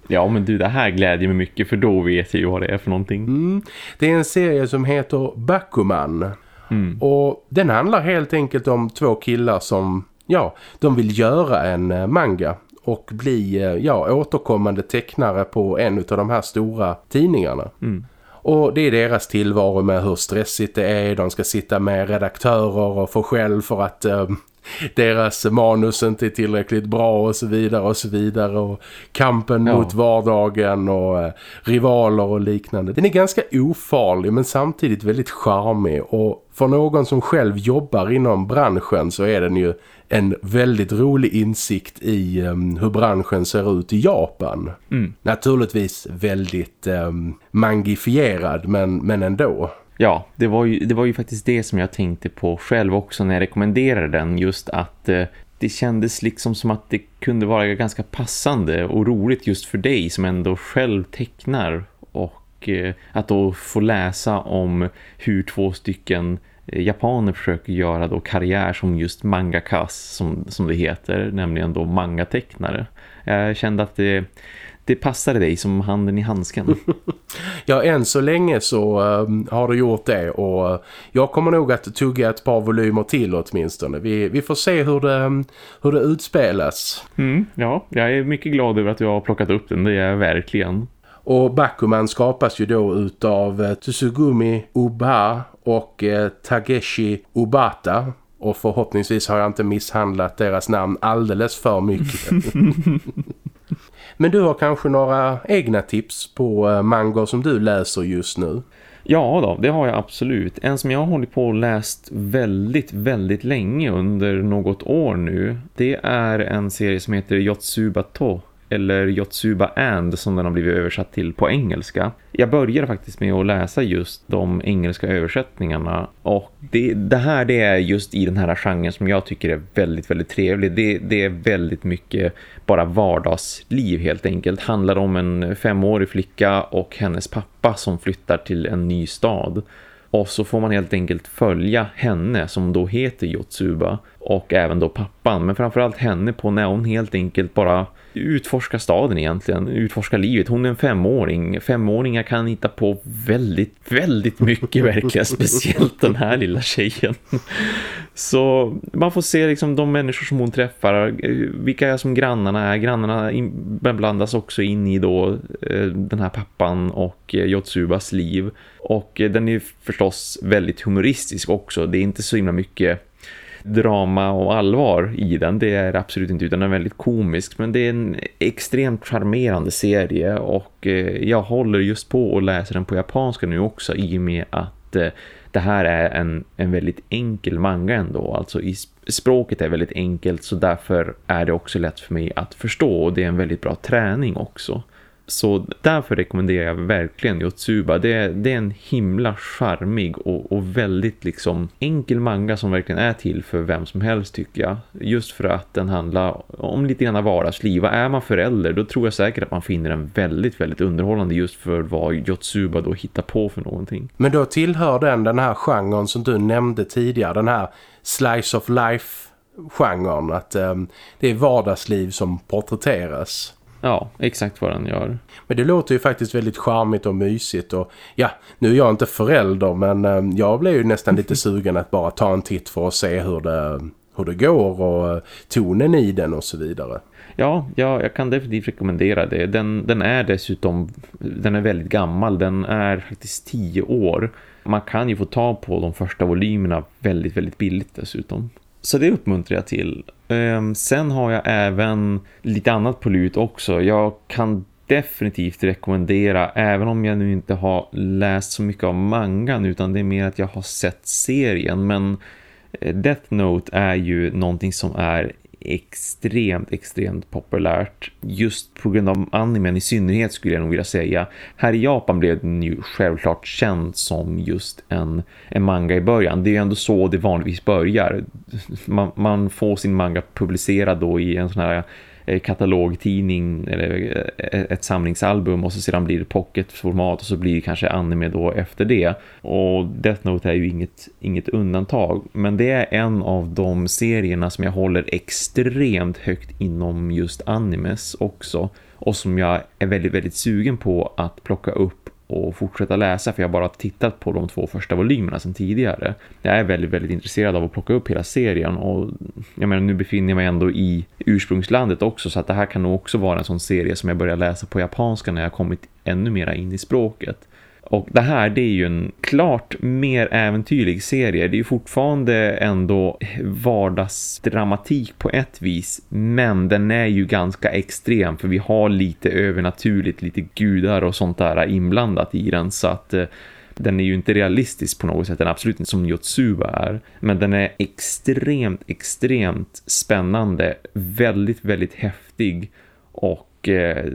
Ja men du det här glädjer mig mycket för då vet jag ju vad det är för någonting. Mm. Det är en serie som heter Bakuman. Mm. Och den handlar helt enkelt om två killar som, ja, de vill göra en eh, manga och bli, eh, ja, återkommande tecknare på en av de här stora tidningarna. Mm. Och det är deras tillvaro med hur stressigt det är. De ska sitta med redaktörer och få skäll för att eh, deras manus inte är tillräckligt bra och så vidare och så vidare och kampen ja. mot vardagen och eh, rivaler och liknande. Den är ganska ofarlig men samtidigt väldigt charmig och för någon som själv jobbar inom branschen så är den ju en väldigt rolig insikt i um, hur branschen ser ut i Japan. Mm. Naturligtvis väldigt um, mangifierad men, men ändå. Ja, det var, ju, det var ju faktiskt det som jag tänkte på själv också när jag rekommenderade den. Just att eh, det kändes liksom som att det kunde vara ganska passande och roligt just för dig som ändå själv tecknar. Och eh, att då få läsa om hur två stycken eh, japaner försöker göra då karriär som just mangakas som, som det heter. Nämligen då mangatecknare. Jag kände att det det passade dig som handen i handsken. [LAUGHS] ja, än så länge så um, har du gjort det och uh, jag kommer nog att tugga ett par volymer till åtminstone. Vi, vi får se hur det, um, hur det utspelas. Mm, ja, jag är mycket glad över att du har plockat upp den, det är jag verkligen. Och Bakuman skapas ju då utav uh, Tsugumi Uba och uh, Tageshi Ubata. Och förhoppningsvis har jag inte misshandlat deras namn alldeles för mycket. [LAUGHS] Men du har kanske några egna tips på eh, mangor som du läser just nu? Ja då, det har jag absolut. En som jag har hållit på och läst väldigt, väldigt länge under något år nu. Det är en serie som heter Yotsuba To eller Yotsuba And som den har blivit översatt till på engelska. Jag började faktiskt med att läsa just de engelska översättningarna och det, det här det är just i den här genren som jag tycker är väldigt, väldigt trevlig. Det, det är väldigt mycket bara vardagsliv helt enkelt. Handlar om en femårig flicka och hennes pappa som flyttar till en ny stad. Och så får man helt enkelt följa henne som då heter Yotsuba och även då pappan. Men framförallt henne på när hon helt enkelt bara utforska staden egentligen, utforska livet. Hon är en femåring. Femåringar kan hitta på väldigt, väldigt mycket verkligen, [LAUGHS] speciellt den här lilla tjejen. Så man får se liksom de människor som hon träffar, vilka är som grannarna är. Grannarna blandas också in i då eh, den här pappan och eh, Jotsubas liv. Och eh, den är förstås väldigt humoristisk också. Det är inte så himla mycket drama och allvar i den. Det är absolut inte utan den är väldigt komisk. Men det är en extremt charmerande serie och eh, jag håller just på och läser den på japanska nu också i och med att eh, det här är en, en väldigt enkel manga ändå. Alltså i språket är väldigt enkelt så därför är det också lätt för mig att förstå och det är en väldigt bra träning också. Så därför rekommenderar jag verkligen Yotsuba. Det, det är en himla charmig och, och, väldigt liksom enkel manga som verkligen är till för vem som helst tycker jag. Just för att den handlar om lite grann vardagsliv. Är man förälder då tror jag säkert att man finner den väldigt, väldigt underhållande just för vad Yotsuba då hittar på för någonting. Men då tillhör den den här genren som du nämnde tidigare, den här slice of life genren att um, det är vardagsliv som porträtteras. Ja, exakt vad den gör. Men det låter ju faktiskt väldigt charmigt och mysigt och ja, nu är jag inte förälder men um, jag blev ju nästan lite [LAUGHS] sugen att bara ta en titt för att se hur det, hur det går och uh, tonen i den och så vidare. Ja, ja, jag kan definitivt rekommendera det. Den, den är dessutom, den är väldigt gammal. Den är faktiskt tio år. Man kan ju få ta på de första volymerna väldigt, väldigt billigt dessutom. Så det uppmuntrar jag till. Ehm, sen har jag även lite annat på lut också. Jag kan definitivt rekommendera, även om jag nu inte har läst så mycket av mangan utan det är mer att jag har sett serien. Men eh, Death Note är ju någonting som är extremt, extremt populärt. Just på grund av animen i synnerhet skulle jag nog vilja säga. Här i Japan blev den ju självklart känd som just en, en manga i början. Det är ju ändå så det vanligtvis börjar. Man, man får sin manga publicerad då i en sån här Eh, katalogtidning eller eh, ett samlingsalbum och så sedan blir det pocketformat och så blir det kanske anime då efter det. Och Death Note är ju inget, inget undantag men det är en av de serierna som jag håller extremt högt inom just animes också och som jag är väldigt väldigt sugen på att plocka upp och fortsätta läsa för jag har bara tittat på de två första volymerna sedan tidigare. Jag är väldigt, väldigt intresserad av att plocka upp hela serien och jag menar nu befinner jag mig ändå i ursprungslandet också så att det här kan nog också vara en sån serie som jag börjar läsa på japanska när jag kommit ännu mera in i språket. Och det här det är ju en klart mer äventyrlig serie. Det är ju fortfarande ändå vardagsdramatik på ett vis. Men den är ju ganska extrem för vi har lite övernaturligt, lite gudar och sånt där inblandat i den. Så att eh, den är ju inte realistisk på något sätt. Den är absolut inte som Yotsuba är. Men den är extremt, extremt spännande. Väldigt, väldigt häftig. Och eh,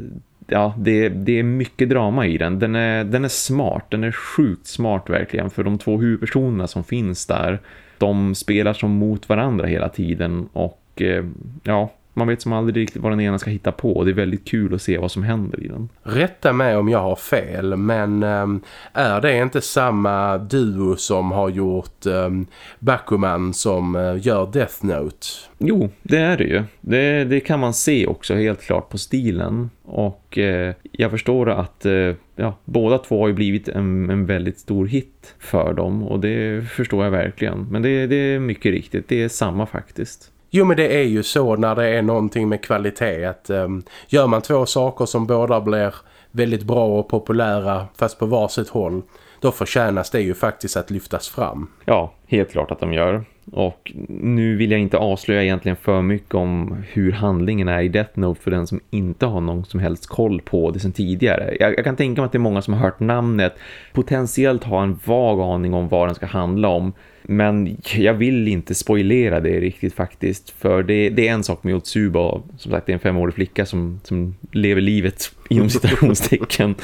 ja, det, det är mycket drama i den. Den är, den är smart, den är sjukt smart verkligen. För de två huvudpersonerna som finns där, de spelar som mot varandra hela tiden. Och eh, ja, man vet som aldrig riktigt vad den ena ska hitta på. Det är väldigt kul att se vad som händer i den. Rätta mig om jag har fel, men um, är det inte samma duo som har gjort um, Bakuman som uh, gör Death Note? Jo, det är det ju. Det, det kan man se också helt klart på stilen. Och eh, jag förstår att eh, ja, båda två har ju blivit en, en, väldigt stor hit för dem. Och det förstår jag verkligen. Men det, det är mycket riktigt, det är samma faktiskt. Jo men det är ju så när det är någonting med kvalitet att um, gör man två saker som båda blir väldigt bra och populära fast på varsitt håll då förtjänas det ju faktiskt att lyftas fram. Ja, helt klart att de gör. Och nu vill jag inte avslöja egentligen för mycket om hur handlingen är i Death Note för den som inte har någon som helst koll på det sedan tidigare. Jag, jag kan tänka mig att det är många som har hört namnet, potentiellt har en vag aning om vad den ska handla om. Men jag vill inte spoilera det riktigt faktiskt. För det, det är en sak med Otsuba. Som sagt, det är en femårig flicka som, som lever livet inom citationstecken.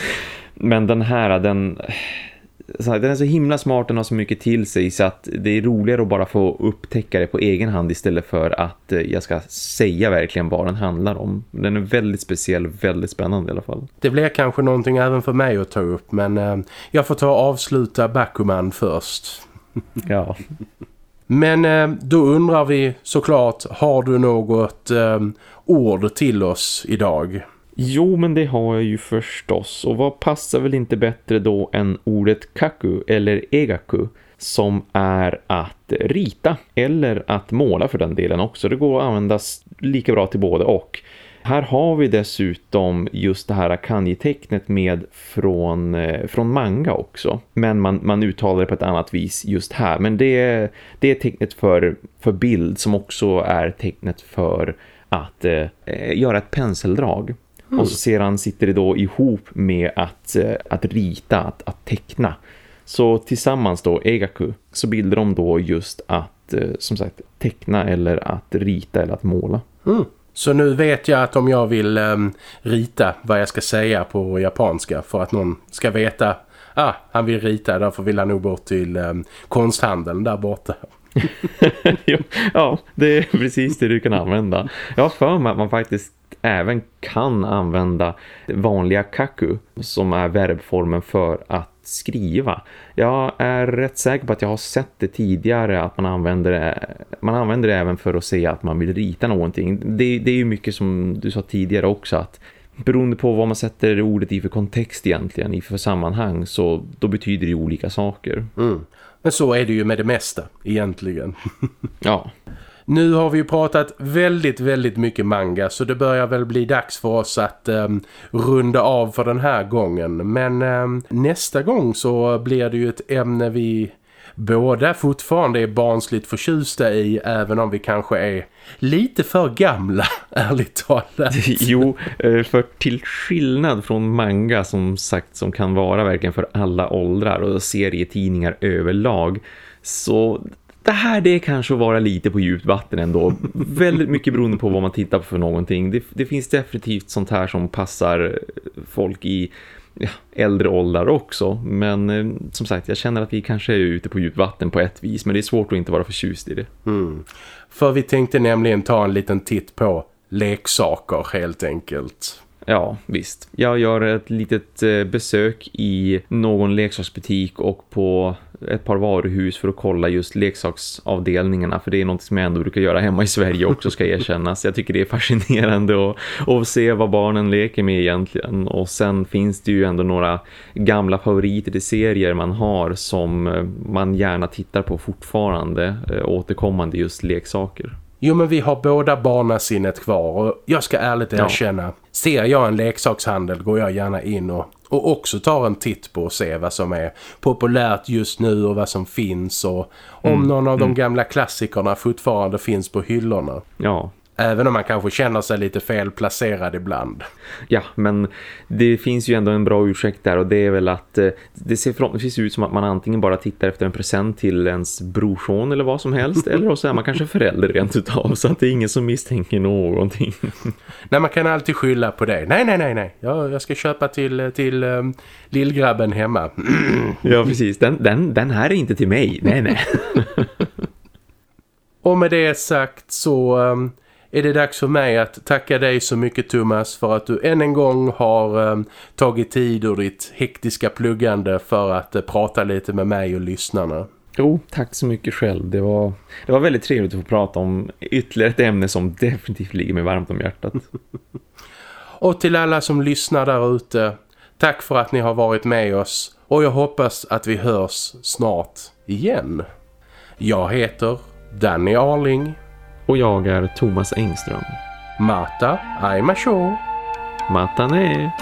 Men den här, den, den är så himla smart, den har så mycket till sig så att det är roligare att bara få upptäcka det på egen hand istället för att eh, jag ska säga verkligen vad den handlar om. Den är väldigt speciell, väldigt spännande i alla fall. Det blir kanske någonting även för mig att ta upp men eh, jag får ta och avsluta Bakuman först. [LAUGHS] ja. Men eh, då undrar vi såklart, har du något eh, ord till oss idag? Jo, men det har jag ju förstås. Och vad passar väl inte bättre då än ordet kaku eller egaku som är att rita eller att måla för den delen också. Det går att användas lika bra till både och. Här har vi dessutom just det här kanji-tecknet med från, eh, från manga också. Men man, man uttalar det på ett annat vis just här. Men det, det är tecknet för, för bild som också är tecknet för att eh, eh göra ett penseldrag. Mm. Och så sedan sitter det då ihop med att, eh, att rita, att, att teckna. Så tillsammans då, Egaku, så bildar de då just att, eh, som sagt, teckna eller att rita eller att måla. Mm. Så nu vet jag att om jag vill um, rita vad jag ska säga på japanska för att någon ska veta ah, han vill rita, därför vill han nog bort till um, konsthandeln där borta. [LAUGHS] ja, det är precis det du kan använda. Jag har för mig att man faktiskt även kan använda vanliga kaku som är verbformen för att skriva. Jag är rätt säker på att jag har sett det tidigare att man använder det, man använder det även för att säga att man vill rita någonting. Det, det är ju mycket som du sa tidigare också att beroende på vad man sätter ordet i för kontext egentligen, i för sammanhang så då betyder det olika saker. Mm. Men så är det ju med det mesta egentligen. ja. [LAUGHS] Nu har vi ju pratat väldigt, väldigt mycket manga så det börjar väl bli dags för oss att um, runda av för den här gången. Men um, nästa gång så blir det ju ett ämne vi båda fortfarande är barnsligt förtjusta i även om vi kanske är lite för gamla, [LAUGHS] ärligt talat. [LAUGHS] Jo, eh, för till skillnad från manga som sagt som kan vara verkligen för alla åldrar och serietidningar överlag så det här det kanske att vara lite på djupt vatten ändå. Väldigt mycket beroende på vad man tittar på för någonting. Det, det finns definitivt sånt här som passar folk i ja, äldre åldrar också. Men eh, som sagt, jag känner att vi kanske är ute på djupt vatten på ett vis. Men det är svårt att inte vara förtjust i det. Mm. För vi tänkte nämligen ta en liten titt på leksaker helt enkelt. Ja, visst. Jag gör ett litet eh, besök i någon leksaksbutik och på ett par varuhus för att kolla just leksaksavdelningarna för det är något som jag ändå brukar göra hemma i Sverige också ska erkännas. Jag tycker det är fascinerande att, att se vad barnen leker med egentligen och sen finns det ju ändå några gamla favoriter till serier man har som eh, man gärna tittar på fortfarande eh, återkommande just leksaker. Jo men vi har båda barnasinnet kvar och jag ska ärligt erkänna. Ja. Ser jag en leksakshandel går jag gärna in och, och också tar en titt på och ser vad som är populärt just nu och vad som finns och om mm. någon av de mm. gamla klassikerna fortfarande finns på hyllorna. Ja, Även om man kanske känner sig lite felplacerad ibland. Ja, men det finns ju ändå en bra ursäkt där och det är väl att eh, det ser förhoppningsvis ut som att man antingen bara tittar efter en present till ens brorson eller vad som helst [LAUGHS] eller så är man kanske förälder rent utav så att det är ingen som misstänker någonting. [LAUGHS] Nej, man kan alltid skylla på det. Nej, nej, nej, nej. Jag, jag ska köpa till, till um, lillgrabben hemma. [CLEARS THROAT] ja, precis. Den, den, den här är inte till mig. Nej, nej. [LAUGHS] och med det sagt så... Um, är det dags för mig att tacka dig så mycket Thomas för att du än en gång har um, tagit tid ur ditt hektiska pluggande för att uh, prata lite med mig och lyssnarna. Jo, tack så mycket själv. Det var, det var väldigt trevligt att få prata om ytterligare ett ämne som [LAUGHS] definitivt ligger mig varmt om hjärtat. [LAUGHS] och till alla som lyssnar där ute, tack för att ni har varit med oss och jag hoppas att vi hörs snart igen. Jag heter Danny Arling och jag är Thomas Engström. Mata Aimasho. Matane.